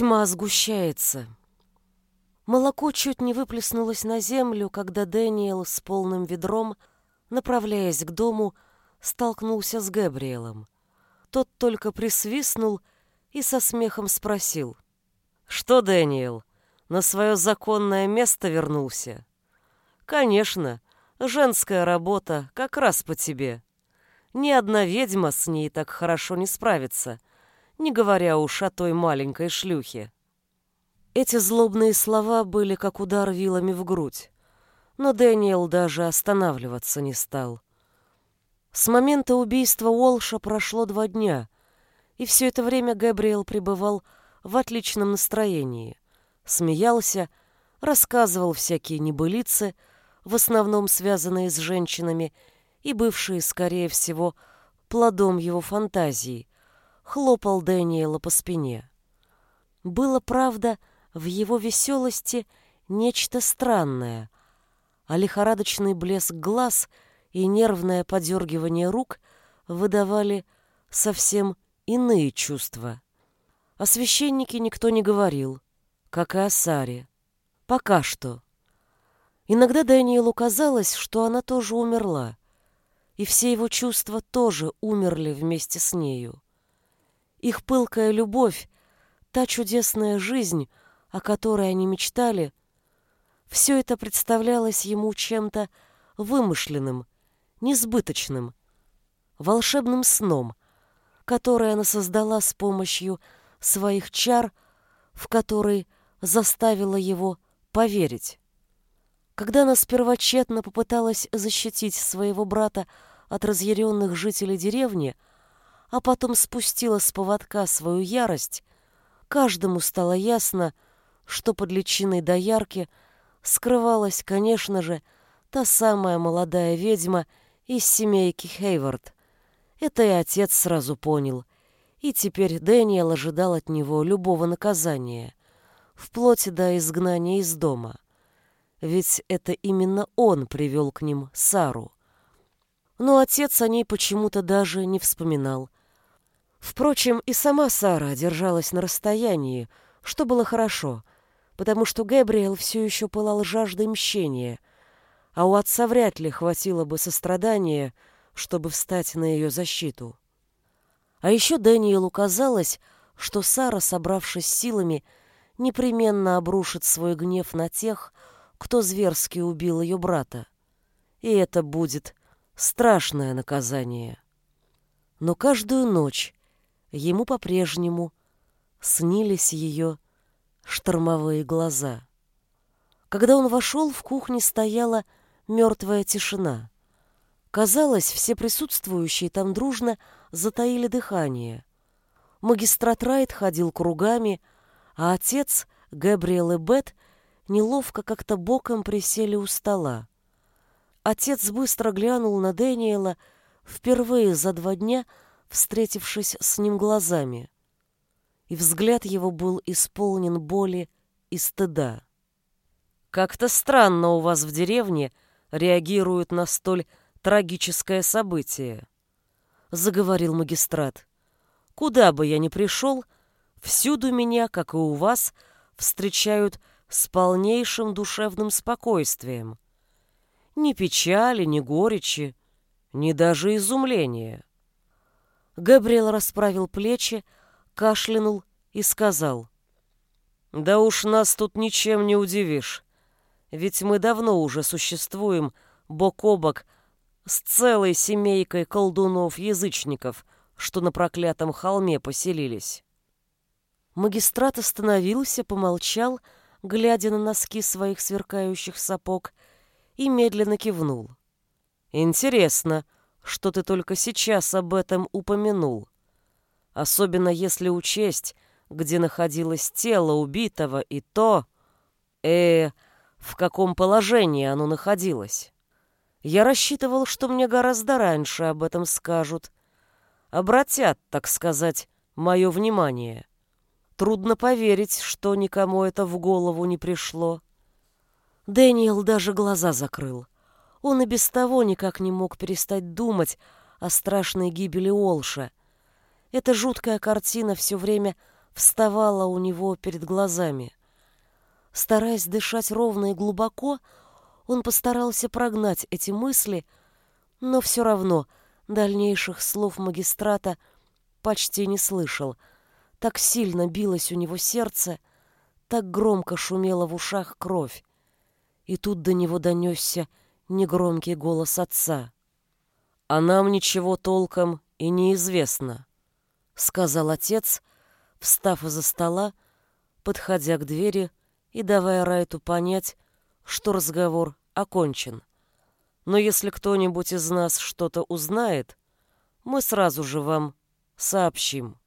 Тьма сгущается. Молоко чуть не выплеснулось на землю, когда Дэниел с полным ведром, направляясь к дому, столкнулся с Габриэлом. Тот только присвистнул и со смехом спросил. «Что, Дэниел, на свое законное место вернулся?» «Конечно, женская работа как раз по тебе. Ни одна ведьма с ней так хорошо не справится, не говоря уж о той маленькой шлюхе». Эти злобные слова были как удар вилами в грудь, но Дэниел даже останавливаться не стал. С момента убийства Уолша прошло два дня, и все это время Габриэл пребывал в отличном настроении. Смеялся, рассказывал всякие небылицы, в основном связанные с женщинами и бывшие, скорее всего, плодом его фантазии, хлопал Дэниела по спине. Было, правда, в его веселости нечто странное, а лихорадочный блеск глаз — и нервное подергивание рук выдавали совсем иные чувства. О священнике никто не говорил, как и о Саре. Пока что. Иногда Даниэлу казалось, что она тоже умерла, и все его чувства тоже умерли вместе с нею. Их пылкая любовь, та чудесная жизнь, о которой они мечтали, все это представлялось ему чем-то вымышленным, несбыточным, волшебным сном, который она создала с помощью своих чар, в который заставила его поверить. Когда она сперва тщетно попыталась защитить своего брата от разъяренных жителей деревни, а потом спустила с поводка свою ярость, каждому стало ясно, что под личиной доярки скрывалась, конечно же, та самая молодая ведьма из семейки Хейвард. Это и отец сразу понял. И теперь Дэниел ожидал от него любого наказания, вплоть до изгнания из дома. Ведь это именно он привел к ним Сару. Но отец о ней почему-то даже не вспоминал. Впрочем, и сама Сара держалась на расстоянии, что было хорошо, потому что Гэбриэл все еще пылал жаждой мщения — а у отца вряд ли хватило бы сострадания, чтобы встать на ее защиту. А еще Дэниелу казалось, что Сара, собравшись силами, непременно обрушит свой гнев на тех, кто зверски убил ее брата. И это будет страшное наказание. Но каждую ночь ему по-прежнему снились ее штормовые глаза. Когда он вошел, в кухне стояла мертвая тишина. Казалось, все присутствующие там дружно затаили дыхание. Магистрат Райт ходил кругами, а отец, Габриэл и Бет, неловко как-то боком присели у стола. Отец быстро глянул на Дэниела, впервые за два дня встретившись с ним глазами. И взгляд его был исполнен боли и стыда. «Как-то странно у вас в деревне», реагируют на столь трагическое событие. Заговорил магистрат. Куда бы я ни пришел, всюду меня, как и у вас, встречают с полнейшим душевным спокойствием. Ни печали, ни горечи, ни даже изумления. Габриэл расправил плечи, кашлянул и сказал. «Да уж нас тут ничем не удивишь. Ведь мы давно уже существуем бок о бок с целой семейкой колдунов-язычников, что на проклятом холме поселились. Магистрат остановился, помолчал, глядя на носки своих сверкающих сапог, и медленно кивнул. «Интересно, что ты только сейчас об этом упомянул. Особенно если учесть, где находилось тело убитого и то... э в каком положении оно находилось. Я рассчитывал, что мне гораздо раньше об этом скажут. Обратят, так сказать, мое внимание. Трудно поверить, что никому это в голову не пришло. Дэниел даже глаза закрыл. Он и без того никак не мог перестать думать о страшной гибели Олша. Эта жуткая картина все время вставала у него перед глазами. Стараясь дышать ровно и глубоко, он постарался прогнать эти мысли, но все равно дальнейших слов магистрата почти не слышал. Так сильно билось у него сердце, так громко шумела в ушах кровь. И тут до него донесся негромкий голос отца. «А нам ничего толком и неизвестно», — сказал отец, встав из-за стола, подходя к двери и давая Райту понять, что разговор окончен. Но если кто-нибудь из нас что-то узнает, мы сразу же вам сообщим.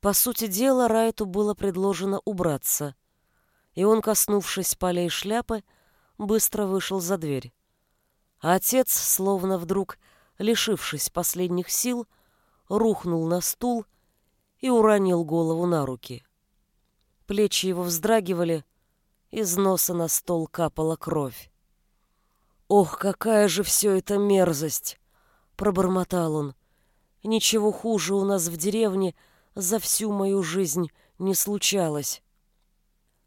По сути дела, Райту было предложено убраться, и он, коснувшись полей шляпы, быстро вышел за дверь. А отец, словно вдруг лишившись последних сил, рухнул на стул и уронил голову на руки. Плечи его вздрагивали, из носа на стол капала кровь. «Ох, какая же все это мерзость!» — пробормотал он. «Ничего хуже у нас в деревне за всю мою жизнь не случалось».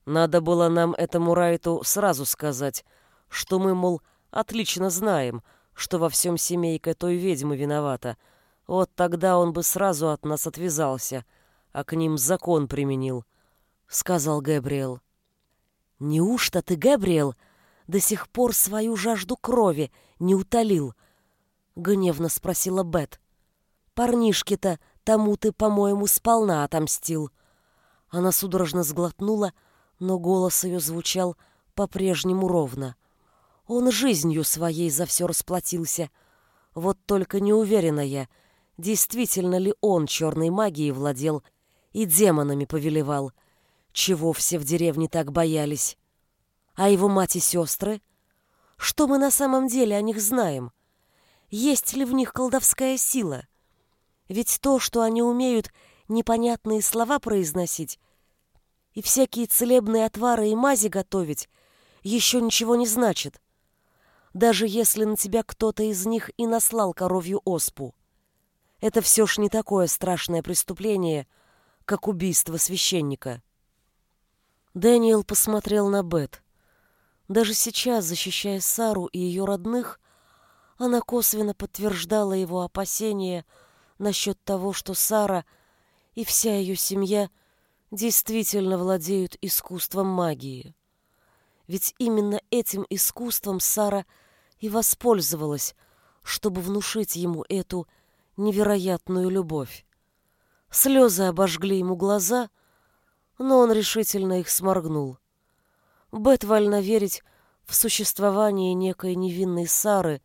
Надо было нам этому Райту сразу сказать, что мы, мол, отлично знаем, что во всем семейка той ведьмы виновата. Вот тогда он бы сразу от нас отвязался, а к ним закон применил, — сказал Габриэл. «Неужто ты, Габриэл, до сих пор свою жажду крови не утолил?» — гневно спросила Бет. «Парнишке-то тому ты, по-моему, сполна отомстил». Она судорожно сглотнула, но голос ее звучал по-прежнему ровно. Он жизнью своей за все расплатился. Вот только не уверена я, действительно ли он черной магией владел и демонами повелевал, чего все в деревне так боялись. А его мать и сестры? Что мы на самом деле о них знаем? Есть ли в них колдовская сила? Ведь то, что они умеют непонятные слова произносить и всякие целебные отвары и мази готовить, еще ничего не значит даже если на тебя кто-то из них и наслал коровью оспу. Это все ж не такое страшное преступление, как убийство священника. Дэниел посмотрел на Бет. Даже сейчас, защищая Сару и ее родных, она косвенно подтверждала его опасения насчет того, что Сара и вся ее семья действительно владеют искусством магии. Ведь именно этим искусством Сара – и воспользовалась, чтобы внушить ему эту невероятную любовь. Слезы обожгли ему глаза, но он решительно их сморгнул. Бет вольно верить в существование некой невинной Сары,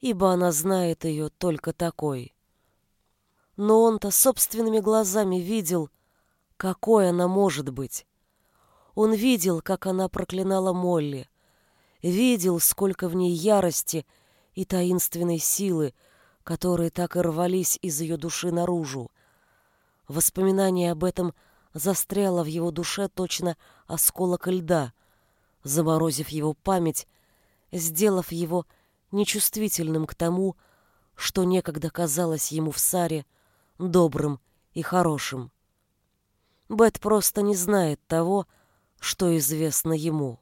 ибо она знает ее только такой. Но он-то собственными глазами видел, какой она может быть. Он видел, как она проклинала Молли, видел, сколько в ней ярости и таинственной силы, которые так и рвались из ее души наружу. Воспоминание об этом застряло в его душе точно осколок льда, заморозив его память, сделав его нечувствительным к тому, что некогда казалось ему в Саре добрым и хорошим. Бет просто не знает того, что известно ему.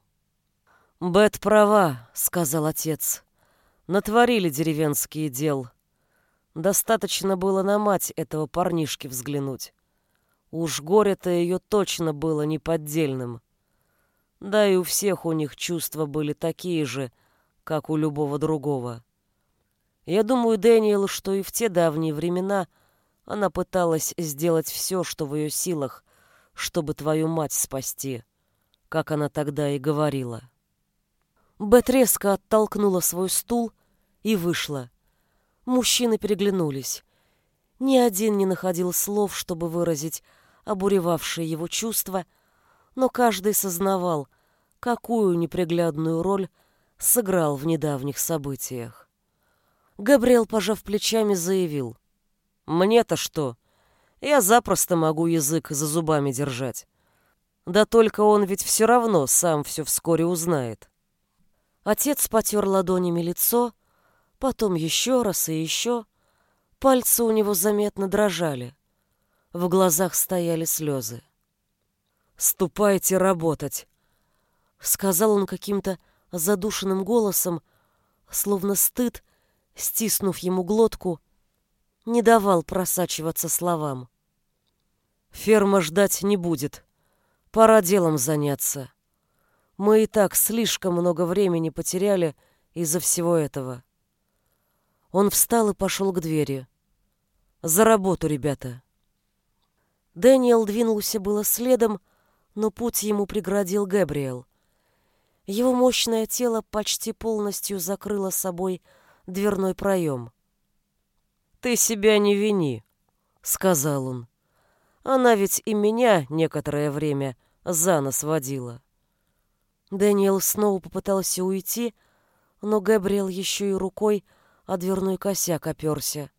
«Бет права», — сказал отец. «Натворили деревенские дел. Достаточно было на мать этого парнишки взглянуть. Уж горе-то ее точно было неподдельным. Да и у всех у них чувства были такие же, как у любого другого. Я думаю, Дэниел, что и в те давние времена она пыталась сделать все, что в ее силах, чтобы твою мать спасти, как она тогда и говорила». Бет резко оттолкнула свой стул и вышла. Мужчины переглянулись. Ни один не находил слов, чтобы выразить обуревавшие его чувства, но каждый сознавал, какую неприглядную роль сыграл в недавних событиях. Габриэл, пожав плечами, заявил. «Мне-то что? Я запросто могу язык за зубами держать. Да только он ведь все равно сам все вскоре узнает». Отец потер ладонями лицо, потом еще раз и еще. Пальцы у него заметно дрожали. В глазах стояли слезы. «Ступайте работать!» Сказал он каким-то задушенным голосом, словно стыд, стиснув ему глотку, не давал просачиваться словам. «Ферма ждать не будет. Пора делом заняться. Мы и так слишком много времени потеряли из-за всего этого». Он встал и пошел к двери. «За работу, ребята!» Дэниел двинулся было следом, но путь ему преградил Гэбриэл. Его мощное тело почти полностью закрыло собой дверной проем. «Ты себя не вини», — сказал он. «Она ведь и меня некоторое время за нос водила». Дэниел снова попытался уйти, но Габриэл еще и рукой о дверной косяк оперся.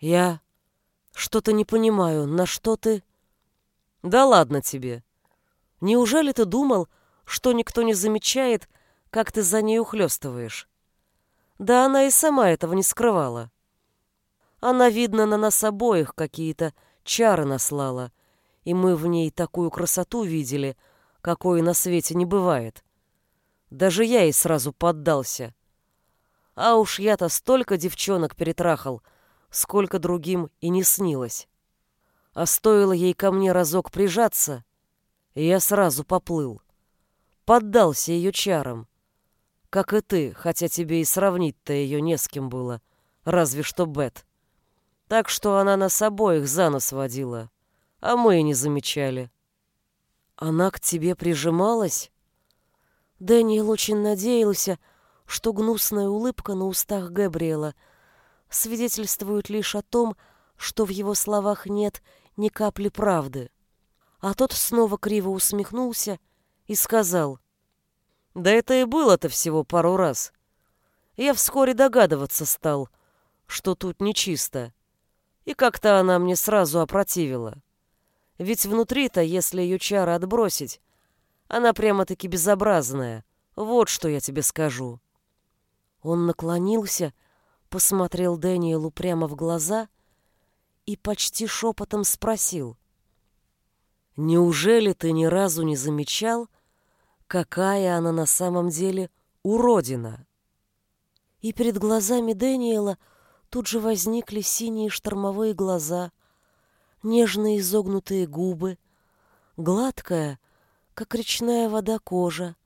«Я что-то не понимаю, на что ты...» «Да ладно тебе. Неужели ты думал, что никто не замечает, как ты за ней ухлёстываешь?» Да она и сама этого не скрывала. Она, видно, на нас обоих какие-то чары наслала, и мы в ней такую красоту видели, какой на свете не бывает. Даже я ей сразу поддался. А уж я-то столько девчонок перетрахал, сколько другим и не снилось. А стоило ей ко мне разок прижаться, я сразу поплыл. Поддался ее чарам. Как и ты, хотя тебе и сравнить-то ее не с кем было, разве что Бет. Так что она нас обоих за нос водила, а мы и не замечали. Она к тебе прижималась? Дэниел очень надеялся, что гнусная улыбка на устах Габриэла свидетельствует лишь о том, что в его словах нет ни капли правды. А тот снова криво усмехнулся и сказал, «Да это и было-то всего пару раз. Я вскоре догадываться стал, что тут нечисто, и как-то она мне сразу опротивила. Ведь внутри-то, если ее чары отбросить, она прямо-таки безобразная, вот что я тебе скажу». Он наклонился, посмотрел Дэниелу прямо в глаза и почти шепотом спросил. «Неужели ты ни разу не замечал, какая она на самом деле уродина?» И перед глазами Дэниела тут же возникли синие штормовые глаза, нежные изогнутые губы, гладкая, как речная вода кожа,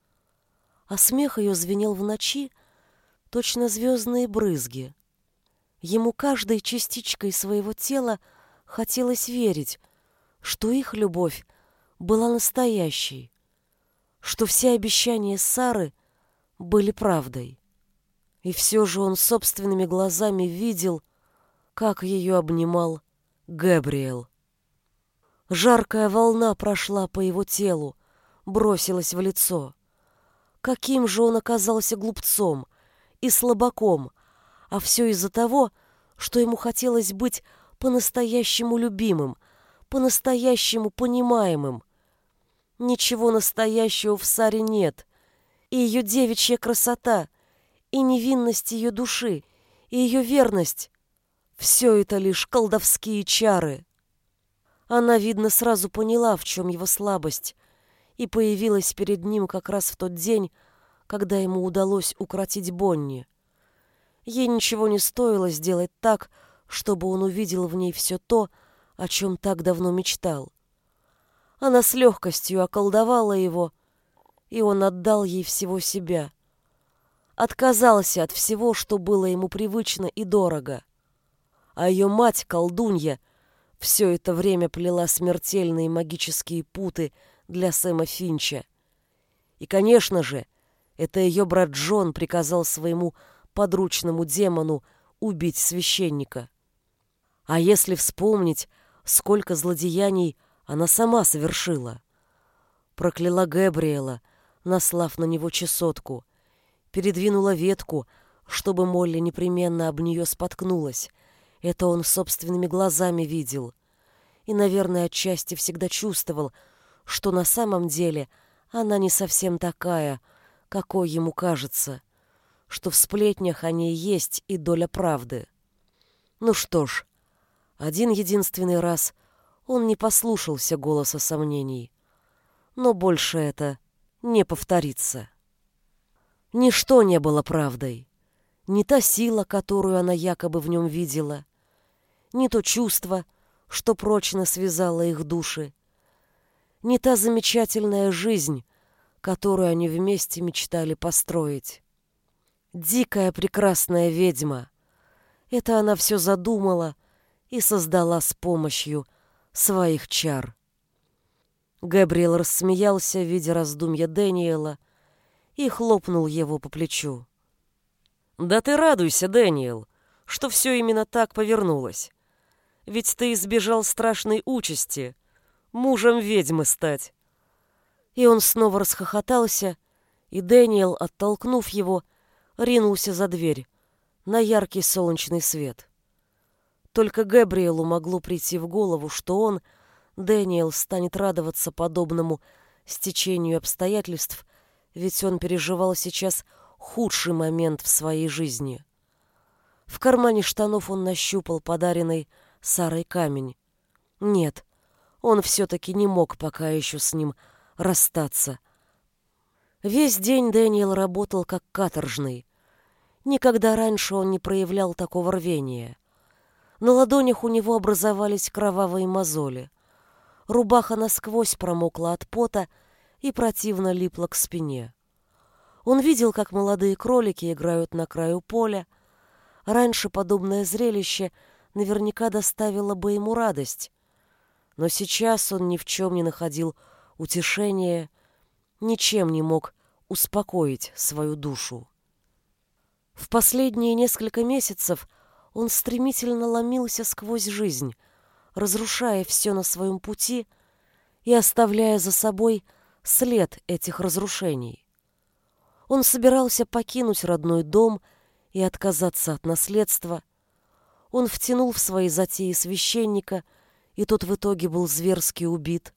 а смех ее звенел в ночи, точно звездные брызги. Ему каждой частичкой своего тела хотелось верить, что их любовь была настоящей, что все обещания Сары были правдой. И все же он собственными глазами видел, как ее обнимал Габриэл. Жаркая волна прошла по его телу, бросилась в лицо. Каким же он оказался глупцом, и слабаком, а все из-за того, что ему хотелось быть по-настоящему любимым, по-настоящему понимаемым. Ничего настоящего в Саре нет, и ее девичья красота, и невинность ее души, и ее верность — все это лишь колдовские чары. Она, видно, сразу поняла, в чем его слабость, и появилась перед ним как раз в тот день, когда ему удалось укротить Бонни. Ей ничего не стоило сделать так, чтобы он увидел в ней все то, о чем так давно мечтал. Она с легкостью околдовала его, и он отдал ей всего себя. Отказался от всего, что было ему привычно и дорого. А ее мать, колдунья, все это время плела смертельные магические путы для Сэма Финча. И, конечно же, это ее брат Джон приказал своему подручному демону убить священника. А если вспомнить, сколько злодеяний она сама совершила. Прокляла Габриэла, наслав на него чесотку, передвинула ветку, чтобы Молли непременно об нее споткнулась. Это он собственными глазами видел. И, наверное, отчасти всегда чувствовал, что на самом деле она не совсем такая — какой ему кажется, что в сплетнях о ней есть и доля правды. Ну что ж, один единственный раз Он не послушался голоса сомнений. Но больше это не повторится. Ничто не было правдой. Ни та сила, которую она якобы в нем видела, ни то чувство, что прочно связало их души, ни та замечательная жизнь, которую они вместе мечтали построить. Дикая прекрасная ведьма. Это она все задумала и создала с помощью своих чар. Габриэл рассмеялся, видя раздумья Дэниела, и хлопнул его по плечу. «Да ты радуйся, Дэниел, что все именно так повернулось. Ведь ты избежал страшной участи — мужем ведьмы стать». И он снова расхохотался, и Дэниел, оттолкнув его, ринулся за дверь на яркий солнечный свет. Только Габриэлу могло прийти в голову, что он, Дэниел, станет радоваться подобному стечению обстоятельств, ведь он переживал сейчас худший момент в своей жизни. В кармане штанов он нащупал подаренный Сарой камень. Нет, он все-таки не мог пока еще с ним расстаться. Весь день Дэниел работал как каторжный. Никогда раньше он не проявлял такого рвения. На ладонях у него образовались кровавые мозоли. Рубаха насквозь промокла от пота и противно липла к спине. Он видел, как молодые кролики играют на краю поля. Раньше подобное зрелище наверняка доставило бы ему радость. Но сейчас он ни в чем не находил утешения, ничем не мог успокоить свою душу. В последние несколько месяцев он стремительно ломился сквозь жизнь, разрушая все на своем пути и оставляя за собой след этих разрушений. Он собирался покинуть родной дом и отказаться от наследства. Он втянул в свои затеи священника, и тот в итоге был зверски убит.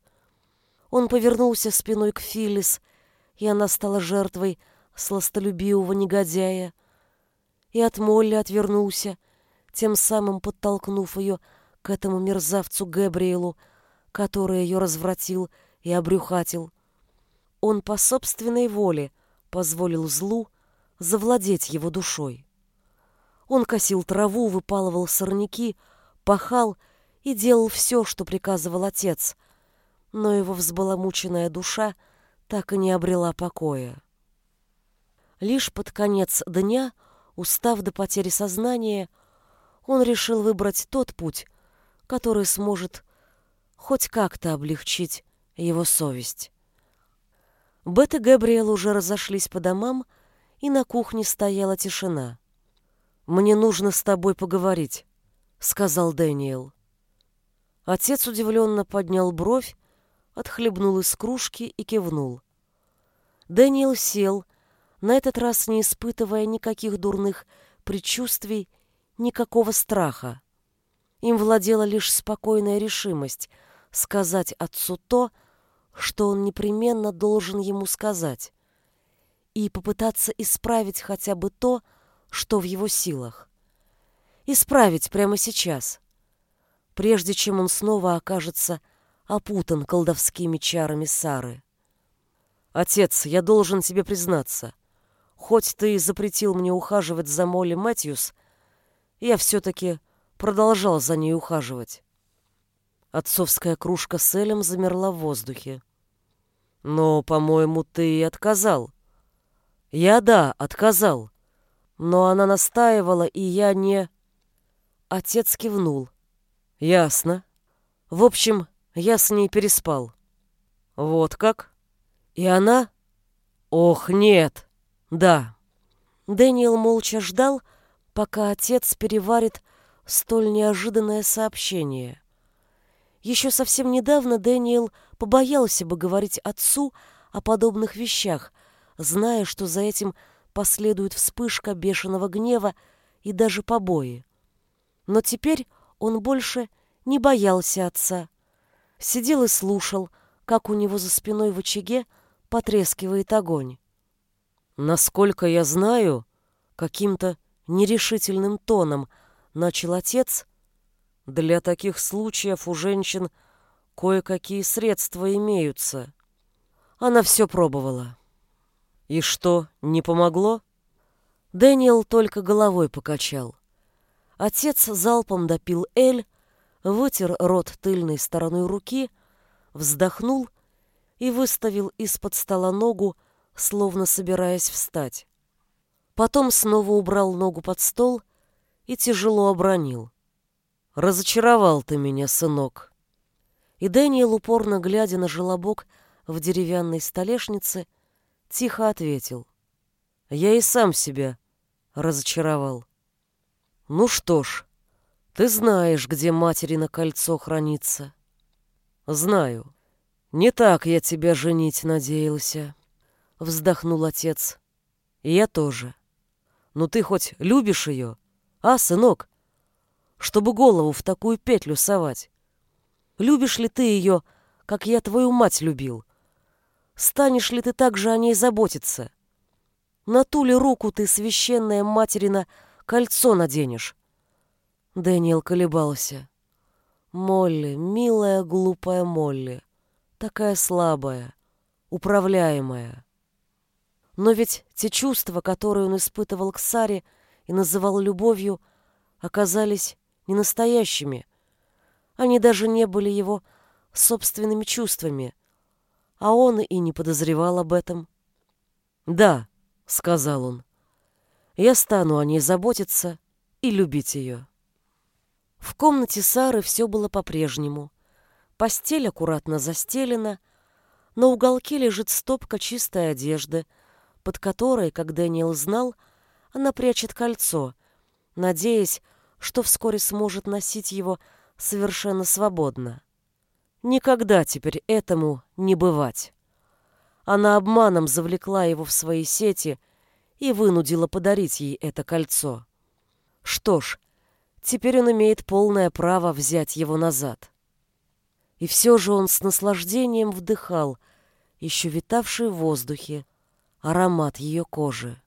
Он повернулся спиной к Филлис, и она стала жертвой сластолюбивого негодяя, и от Молли отвернулся, тем самым подтолкнув ее к этому мерзавцу Габриэлу, который ее развратил и обрюхатил. Он по собственной воле позволил злу завладеть его душой. Он косил траву, выпалывал сорняки, пахал и делал все, что приказывал отец, но его взбаламученная душа так и не обрела покоя. Лишь под конец дня, устав до потери сознания, он решил выбрать тот путь, который сможет хоть как-то облегчить его совесть. Бет и Габриэл уже разошлись по домам, и на кухне стояла тишина. «Мне нужно с тобой поговорить», — сказал Дэниел. Отец удивленно поднял бровь, отхлебнул из кружки и кивнул. Дэниел сел, на этот раз не испытывая никаких дурных предчувствий никакого страха. Им владела лишь спокойная решимость сказать отцу то, что он непременно должен ему сказать, и попытаться исправить хотя бы то, что в его силах. Исправить прямо сейчас, прежде чем он снова окажется опутан колдовскими чарами Сары. «Отец, я должен тебе признаться, хоть ты и запретил мне ухаживать за Молли Мэтьюс, — я все-таки продолжал за ней ухаживать. Отцовская кружка с Элем замерла в воздухе. «Но, по-моему, ты и отказал». «Я, да, отказал. Но она настаивала, и я не...» Отец кивнул. «Ясно. В общем, я с ней переспал». «Вот как? И она?» «Ох, нет! Да». Дэниел молча ждал, пока отец переварит столь неожиданное сообщение. Еще совсем недавно Дэниел побоялся бы говорить отцу о подобных вещах, зная, что за этим последует вспышка бешеного гнева и даже побои. Но теперь он больше не боялся отца. Сидел и слушал, как у него за спиной в очаге потрескивает огонь. Насколько я знаю, каким-то нерешительным тоном начал отец, для таких случаев у женщин кое-какие средства имеются. Она все пробовала. И что, не помогло? Дэниел только головой покачал. Отец залпом допил эль, вытер рот тыльной стороной руки, вздохнул и выставил из-под стола ногу, словно собираясь встать. Потом снова убрал ногу под стол и тяжело обронил. «Разочаровал ты меня, сынок». И Дэниел, упорно глядя на желобок в деревянной столешнице, тихо ответил. «Я и сам себя разочаровал». «Ну что ж, ты знаешь, где материно кольцо хранится». «Знаю. Не так я тебя женить надеялся», — вздохнул отец. «И я тоже. Но ты хоть любишь ее, а, сынок? Чтобы голову в такую петлю совать. Любишь ли ты ее, как я твою мать любил? Станешь ли ты так же о ней заботиться? На ту ли руку ты, священная материна, кольцо наденешь?» Дэниел колебался. Молли, милая, глупая Молли, такая слабая, управляемая. Но ведь те чувства, которые он испытывал к Саре и называл любовью, оказались не настоящими. Они даже не были его собственными чувствами, а он и не подозревал об этом. «Да», — сказал он, — «я стану о ней заботиться и любить ее». В комнате Сары все было по-прежнему. Постель аккуратно застелена, на уголке лежит стопка чистой одежды, под которой, как Дэниел знал, она прячет кольцо, надеясь, что вскоре сможет носить его совершенно свободно. Никогда теперь этому не бывать. Она обманом завлекла его в свои сети и вынудила подарить ей это кольцо. Что ж, теперь он имеет полное право взять его назад. И все же он с наслаждением вдыхал еще витавший в воздухе аромат ее кожи.